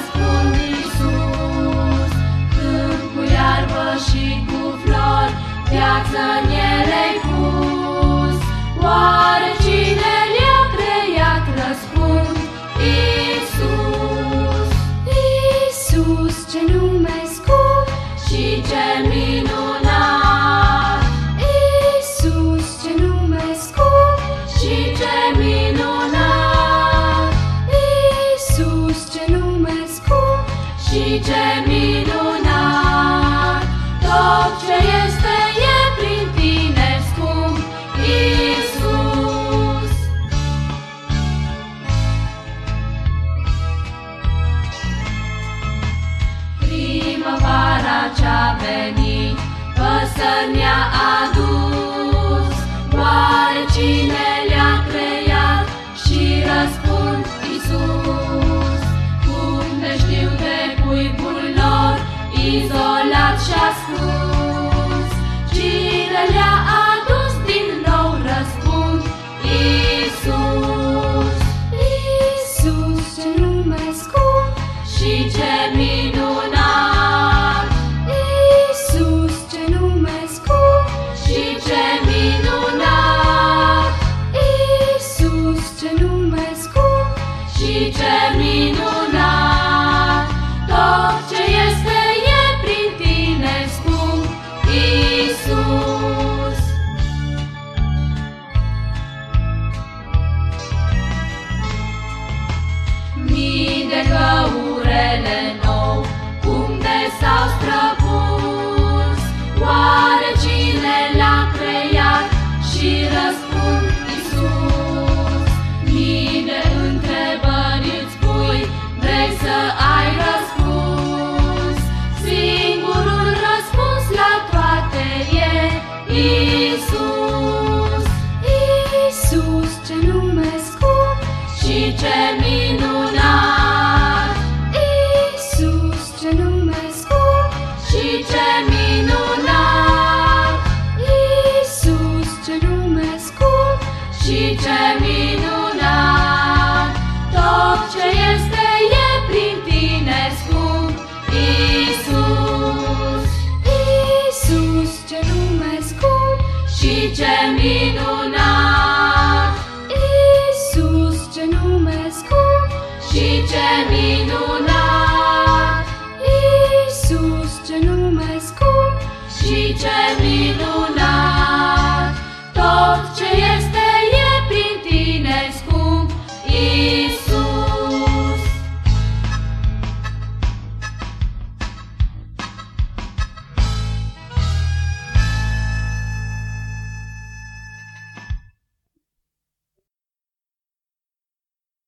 răspund Iisus Cânt cu iarbă și cu flori Viață Și ce minunat Tot ce este e prin tine scump Iisus. Primăvara ce-a venit Păsări ne-a adus Izolat și ascuns. Cine le-a adus din nou Răspund Iisus Iisus, ce nume scump Și ce minunat. Iisus, ce nume scump Și ce minunat. Iisus, ce nume scump Și ce minunat Isus, Isus, ce nume scump și ce minunat! Isus, ce nume scump și ce minunat! Isus, ce nume scump și ce minunat! minunat! Iisus, ce nume scump și ce minunat!